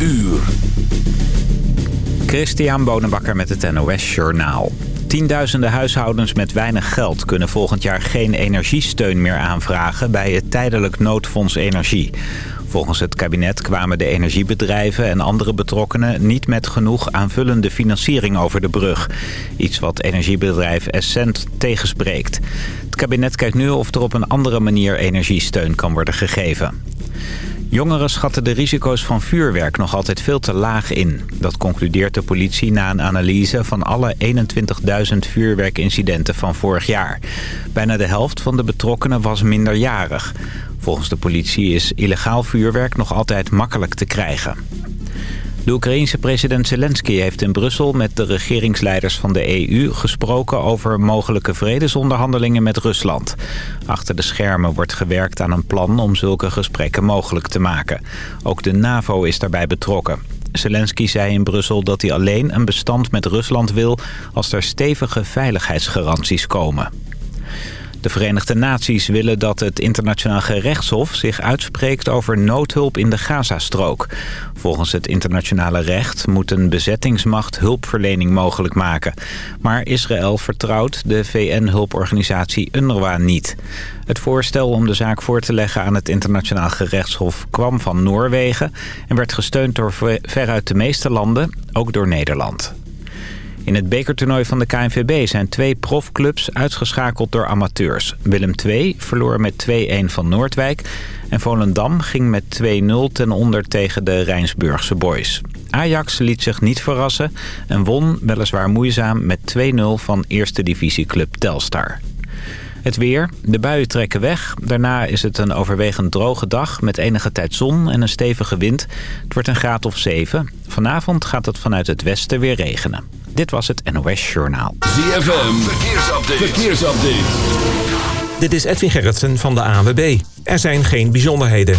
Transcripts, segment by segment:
uur. Christian Bonenbakker met het NOS Journaal. Tienduizenden huishoudens met weinig geld kunnen volgend jaar geen energiesteun meer aanvragen bij het tijdelijk noodfonds energie. Volgens het kabinet kwamen de energiebedrijven en andere betrokkenen niet met genoeg aanvullende financiering over de brug. Iets wat energiebedrijf Essent tegenspreekt. Het kabinet kijkt nu of er op een andere manier energiesteun kan worden gegeven. Jongeren schatten de risico's van vuurwerk nog altijd veel te laag in. Dat concludeert de politie na een analyse van alle 21.000 vuurwerkincidenten van vorig jaar. Bijna de helft van de betrokkenen was minderjarig. Volgens de politie is illegaal vuurwerk nog altijd makkelijk te krijgen. De Oekraïense president Zelensky heeft in Brussel met de regeringsleiders van de EU gesproken over mogelijke vredesonderhandelingen met Rusland. Achter de schermen wordt gewerkt aan een plan om zulke gesprekken mogelijk te maken. Ook de NAVO is daarbij betrokken. Zelensky zei in Brussel dat hij alleen een bestand met Rusland wil als er stevige veiligheidsgaranties komen. De Verenigde Naties willen dat het internationaal gerechtshof zich uitspreekt over noodhulp in de Gazastrook. Volgens het internationale recht moet een bezettingsmacht hulpverlening mogelijk maken. Maar Israël vertrouwt de VN-hulporganisatie UNRWA niet. Het voorstel om de zaak voor te leggen aan het internationaal gerechtshof kwam van Noorwegen... en werd gesteund door veruit de meeste landen, ook door Nederland. In het bekertoernooi van de KNVB zijn twee profclubs uitgeschakeld door amateurs. Willem II verloor met 2-1 van Noordwijk. En Volendam ging met 2-0 ten onder tegen de Rijnsburgse boys. Ajax liet zich niet verrassen en won weliswaar moeizaam met 2-0 van eerste divisieclub Telstar. Het weer. De buien trekken weg. Daarna is het een overwegend droge dag met enige tijd zon en een stevige wind. Het wordt een graad of 7. Vanavond gaat het vanuit het westen weer regenen. Dit was het NOS Journaal. ZFM. Verkeersupdate. Verkeersupdate. Dit is Edwin Gerritsen van de ANWB. Er zijn geen bijzonderheden.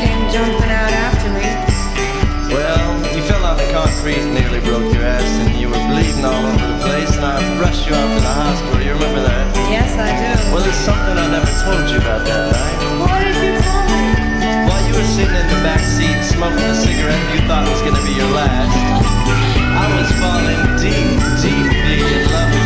Came jumping out after me. Well, you fell on the concrete nearly broke your ass, and you were bleeding all over the place, and I rushed you off to the hospital. You remember that? Yes, I do. Well, there's something I never told you about that night. What did you tell me? While you were sitting in the back seat smoking a cigarette you thought was going to be your last, I was falling deep, deeply in love with you.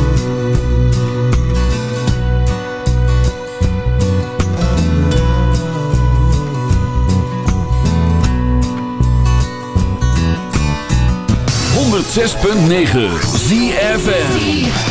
106.9 ZFN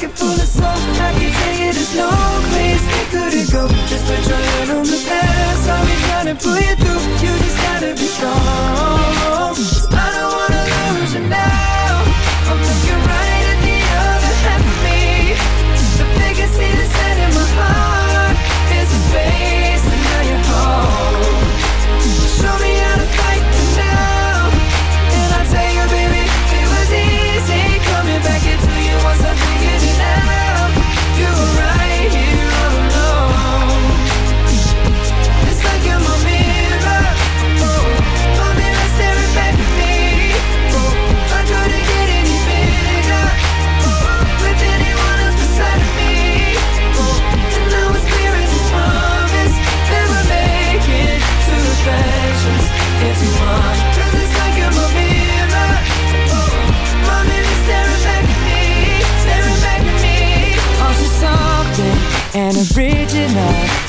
pocket full of soap. I can tell you there's no place they couldn't go. Just put your hand on the past. I'll be trying to pull you through. You just gotta be strong. I don't wanna lose you now.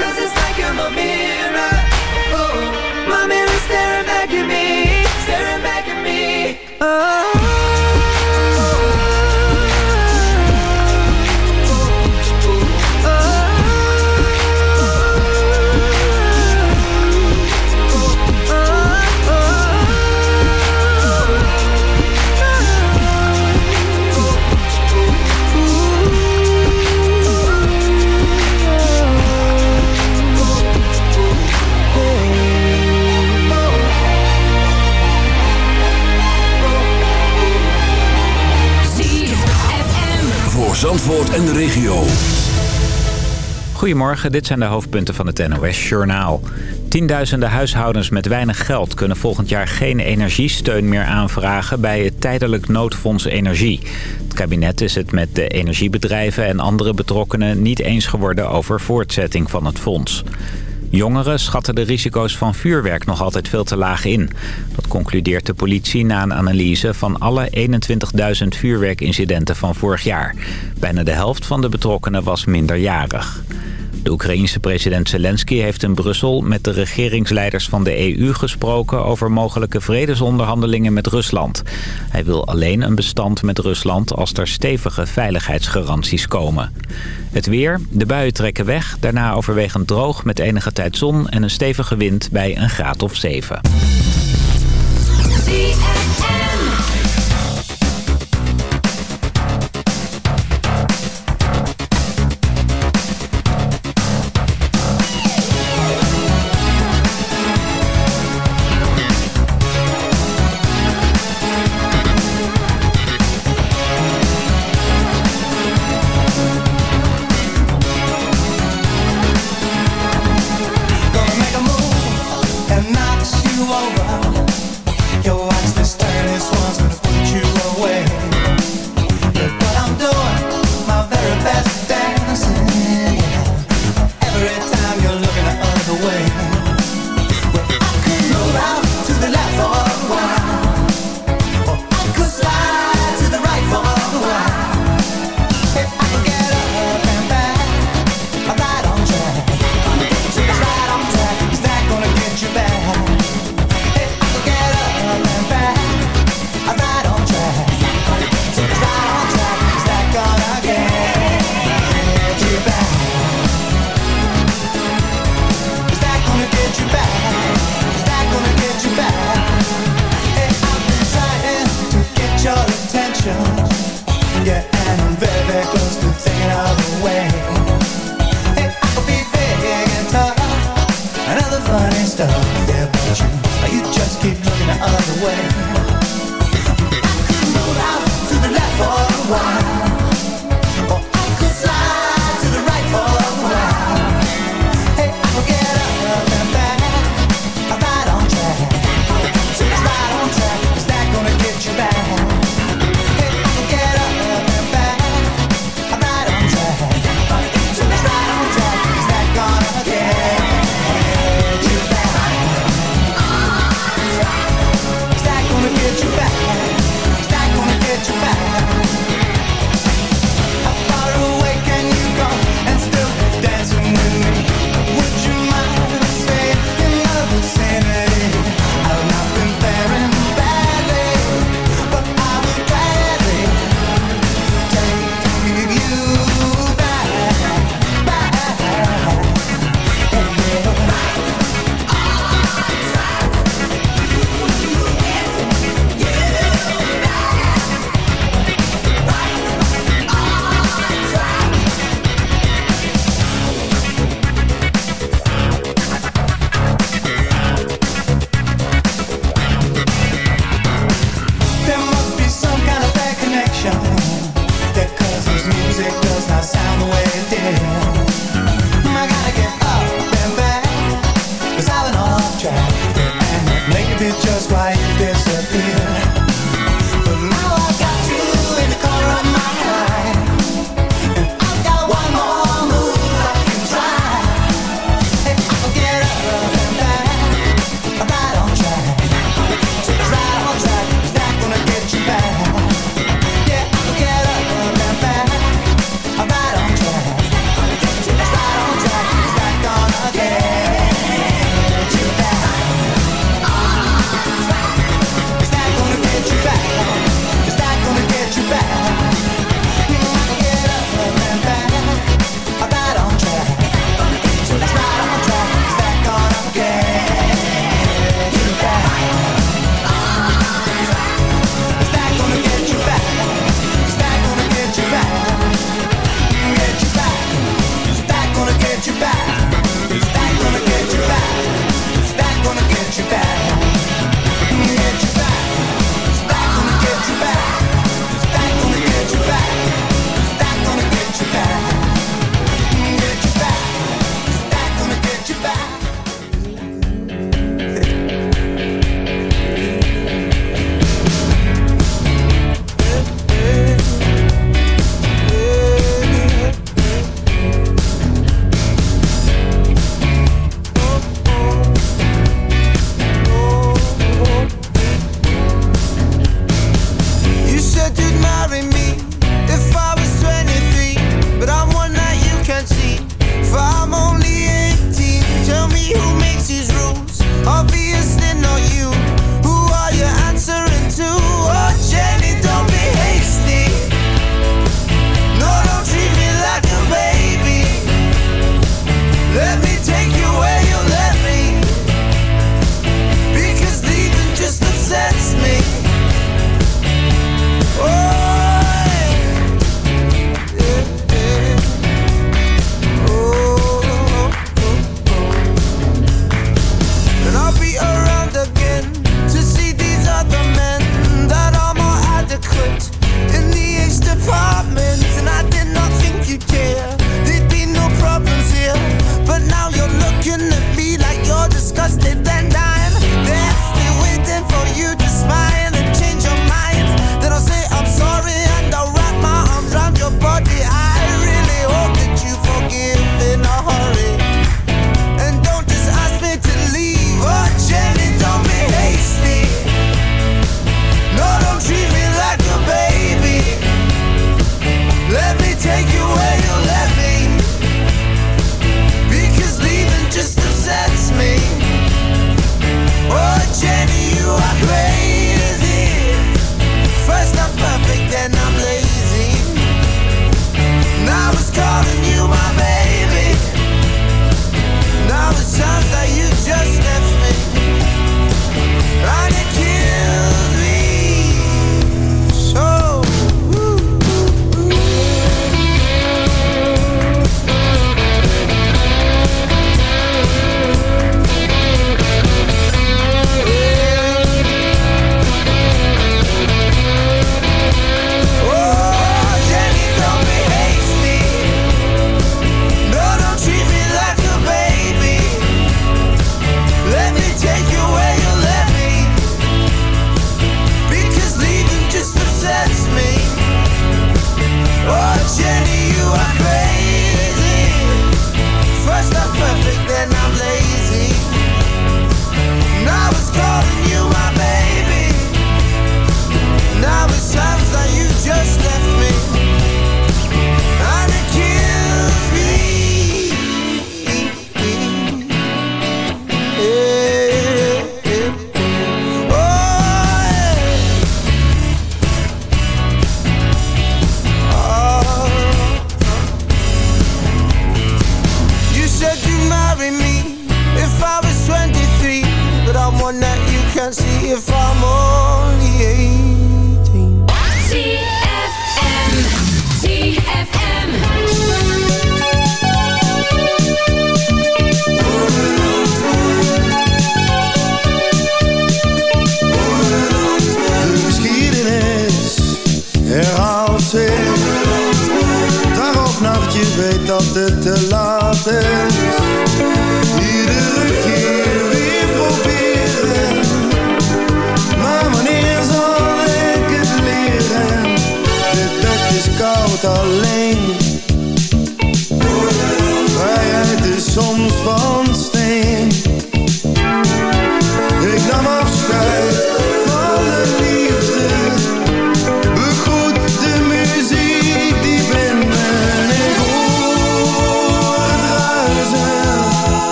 Cause it's like you're my mirror. Oh, my mirror staring back at me Staring back at me. Voor en regio. Goedemorgen, dit zijn de hoofdpunten van het NOS-journaal. Tienduizenden huishoudens met weinig geld kunnen volgend jaar geen energiesteun meer aanvragen bij het tijdelijk noodfonds energie. Het kabinet is het met de energiebedrijven en andere betrokkenen niet eens geworden over voortzetting van het fonds. Jongeren schatten de risico's van vuurwerk nog altijd veel te laag in. Dat concludeert de politie na een analyse van alle 21.000 vuurwerkincidenten van vorig jaar. Bijna de helft van de betrokkenen was minderjarig. De Oekraïense president Zelensky heeft in Brussel met de regeringsleiders van de EU gesproken over mogelijke vredesonderhandelingen met Rusland. Hij wil alleen een bestand met Rusland als er stevige veiligheidsgaranties komen. Het weer, de buien trekken weg, daarna overwegend droog met enige tijd zon en een stevige wind bij een graad of 7.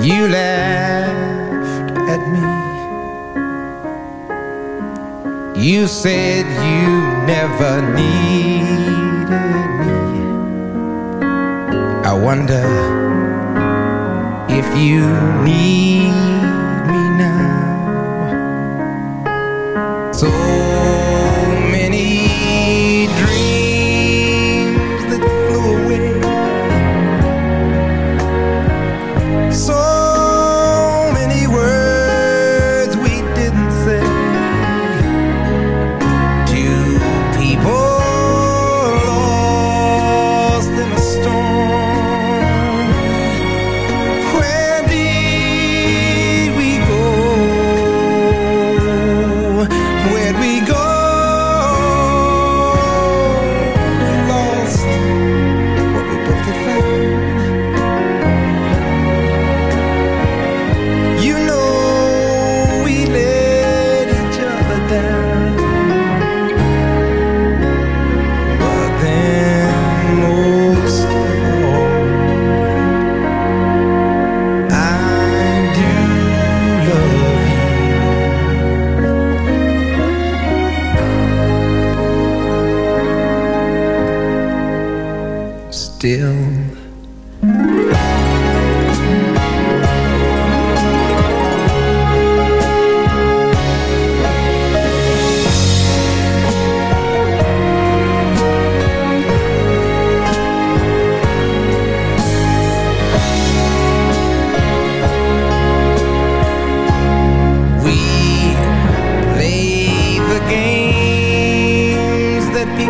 You laughed at me. You said you never needed me. I wonder if you need me now. So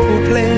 who plays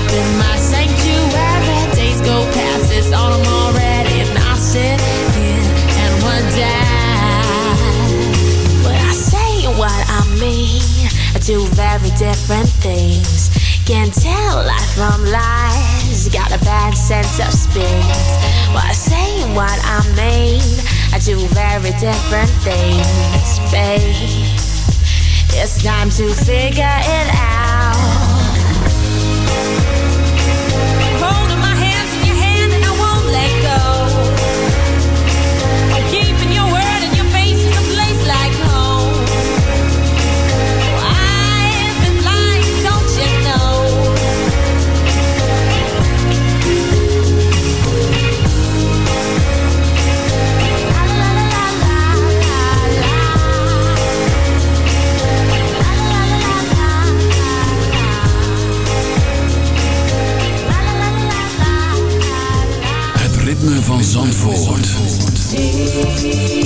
in my sanctuary. Days go past, it's autumn already, and I sit and wonder. I say what I mean, very different things. Can't tell life from lies, got a bad sense of spins. What I say what I mean, do very different things, babe. It's time to figure it out. Zandvoort.